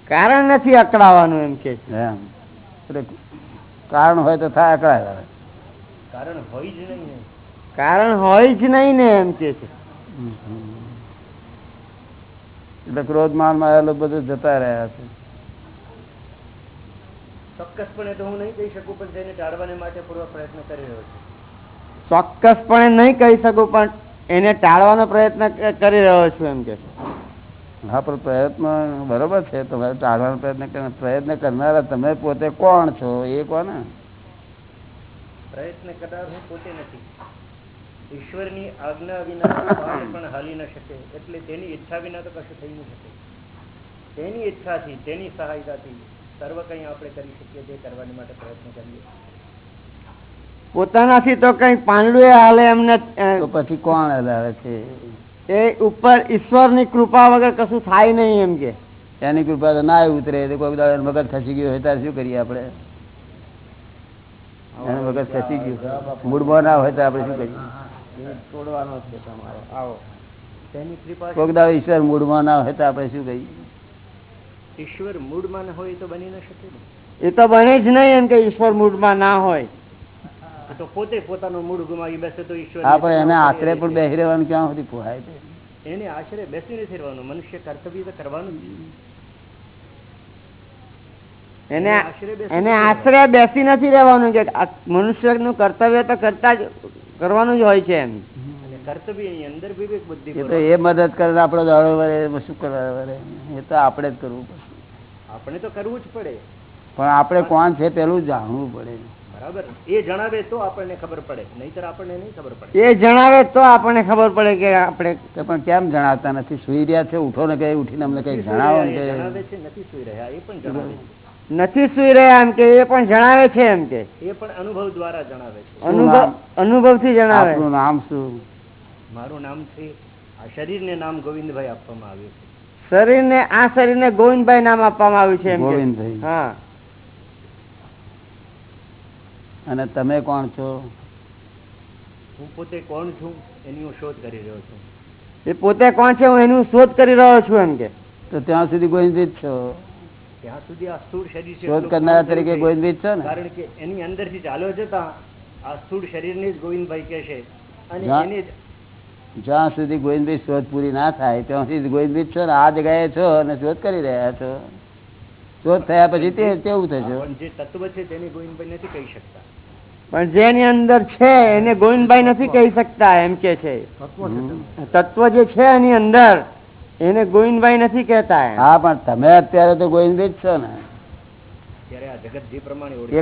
Speaker 6: કારણ નથી.
Speaker 9: અકળાવાનું એમ કે
Speaker 1: એટલે કારણ હોય તો થાય અકળાય
Speaker 6: કારણ હોય જ નહીં ને
Speaker 9: કારણ હોય જ નહીં ને એમ કે છે.
Speaker 1: એટલે ક્રોધ માનમાં આવેલું બધું જતા રહ્યા છે.
Speaker 6: ચોક્કસપણે તો હું નહીં કહી શકું પણ તેને ટાળવાને માટે પૂર્વ પ્રયત્ન કરી રહ્યો છું.
Speaker 9: ચોક્કસપણે નહીં કહી શકું પણ એને ટાળવાનો પ્રયત્ન કરી રહ્યો છું એમ કે
Speaker 1: હા પણ પ્રયત્ન બરોબર છે તમારે ટાળવાનો પ્રયત્ન પ્રયત્ન કરનારા તમે પોતે કોણ છો? એ કોને?
Speaker 6: પ્રયત્ન કરનાર હું પોતે નથી. ઈશ્વરની આજ્ઞા વિના પણ હાલી ન શકે એટલે તેની ઈચ્છા વિના તો કશું થઈ ન શકે. તેની ઈચ્છાથી તેની સહાયતાથી સર્વ કંઈ આપણે કરી શકીએ તે કરવાની માટે પ્રયત્ન કરીએ.
Speaker 9: પોતાનાથી તો કઈ પાંડુ હાલે એમને
Speaker 1: પછી કોણ હલાવે છે?
Speaker 9: એ ઉપર ઈશ્વરની કૃપા વગર કશું થાય નહીં એમ કે.
Speaker 1: એની કૃપા તો ના ઉતરે તો કોઈ દાડો મગજ ખસી ગયું હોય ત્યારે શું કરીએ આપણે? એનું મગજ ખસી ગયું. મૂળમાં ના હોય તો આપણે શું કરીએ?
Speaker 9: છોડવાનો છે તમારો. આવો.
Speaker 6: તેની કૃપા
Speaker 1: કોઈક દાડો ઈશ્વર મૂળમાં ના હોય તો આપણે શું કહીએ
Speaker 6: ઈશ્વર મૂળમાં ના હોય તો બની ન શકે
Speaker 9: એ તો બને જ નહીં એમ કે ઈશ્વર મૂળમાં ના હોય.
Speaker 6: તો પોતે પોતાનું મૂળ ગુમાવી બેસે તો ઈશ્વર
Speaker 1: હા પણ એને આશરે પણ બેસી રહેવાનું ક્યાં સુધી પોહાય છે
Speaker 6: એને આશરે બેસી નથી રહેવાનું મનુષ્ય કર્તવ્ય તો કરવાનું જ.
Speaker 9: એને
Speaker 6: આશરે બેસી
Speaker 9: એને
Speaker 6: નથી
Speaker 9: આશરે બેસી નથી રહેવાનું કે આ મનુષ્યનું કર્તવ્ય તો કરતા જ કરવાનું જ હોય છે એમ.
Speaker 6: કર્તવ્ય અંદર વિવેક
Speaker 1: એ મદદ કરે આપડે આપણો દાડો વરે શું કરવા વરે એ તો આપણે જ કરવું પડે.
Speaker 6: આપણે તો કરવું જ પડે.
Speaker 1: પણ આપણે કોણ છે પેલું જાણવું પડે.
Speaker 6: બરાબર. એ જણાવે તો આપણને ખબર પડે. નહીતર આપણને નહીં ખબર પડે.
Speaker 9: એ જણાવે તો આપણને ખબર પડે કે આપણે
Speaker 1: પણ કેમ જણાવતા નથી? સુઈ રહ્યા છે ઉઠો ને કઈ ઉઠીને અમને કઈ જણાવો
Speaker 6: જણાવે છે નથી સુઈ રહ્યા. એ પણ જણાવે
Speaker 9: નથી સુઈ રહ્યા એમ કે એ પણ જણાવે છે એમ કે.
Speaker 6: એ પણ અનુભવ દ્વારા જણાવે છે.
Speaker 9: અનુભવ અનુભવથી જણાવે.
Speaker 1: નામ શું?
Speaker 6: મારું નામ છે આ શરીરને નામ ગોવિંદભાઈ આપવામાં આવ્યું છે.
Speaker 9: શરીરને આ શરીરને ગોવિંદભાઈ નામ આપવામાં આવ્યું છે
Speaker 1: ગોવિંદભાઈ.
Speaker 9: હા.
Speaker 1: અને તમે કોણ છો?
Speaker 6: હું પોતે કોણ છું એની હું શોધ કરી રહ્યો છું.
Speaker 9: એ પોતે કોણ છે હું એનું શોધ કરી રહ્યો છું એમ કે.
Speaker 1: તો ત્યાં સુધી ગોવિંદભાઈ જ છો?
Speaker 6: ત્યાં સુધી આ સ્થૂળ શરીર છે
Speaker 1: શોધ કરનારા તરીકે. ગોવિંદભાઈ છો ને?
Speaker 6: કારણ કે એની અંદરથી ચાલ્યો જતા આ સ્થૂળ શરીરને જ ગોવિંદભાઈ કહે છે અને એની
Speaker 1: જ્યાં સુધી ગોવિંદભાઈ શોધ પૂરી ના થાય ત્યાં સુધી ગોવિંદભાઈ છો ને આ જગ્યાએ છો અને શોધ કરી રહ્યા છો. શોધ થયા પછી તે તેવું થશે?
Speaker 6: પણ જે તત્વ છે તેને ગોવિંદભાઈ નથી કહી શકતા.
Speaker 9: પણ જેની અંદર છે એને ગોવિંદભાઈ નથી કહી શકતા એમ કે છે. તત્વ જે છે એની અંદર એને ગોવિંદભાઈ નથી કહેતા
Speaker 1: હા પણ તમે અત્યારે તો ગોવિંદભાઈ જ છો ને.
Speaker 6: ત્યારે આ જગત જે પ્રમાણે ઓળખે